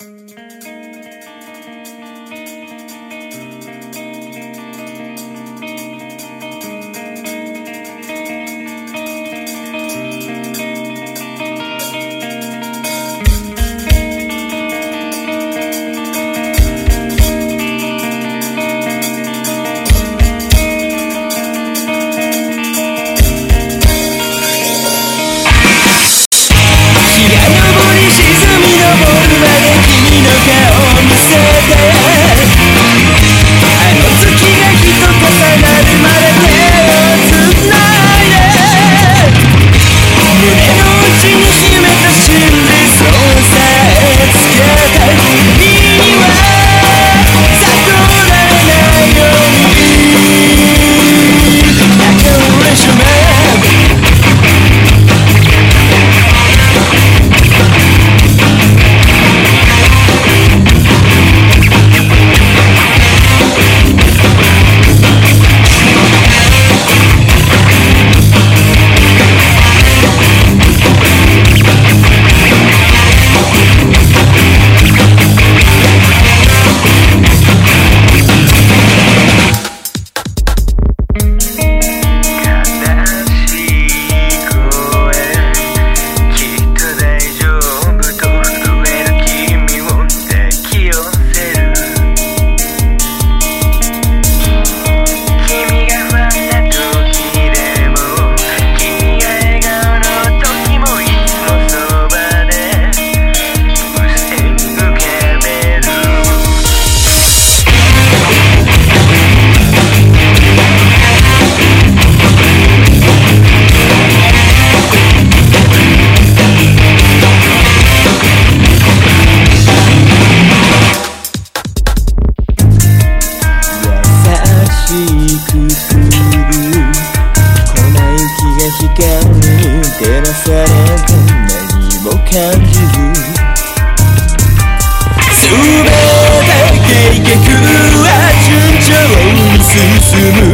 Tchau. 間に照らされて何も感じる全て計画は順調に進む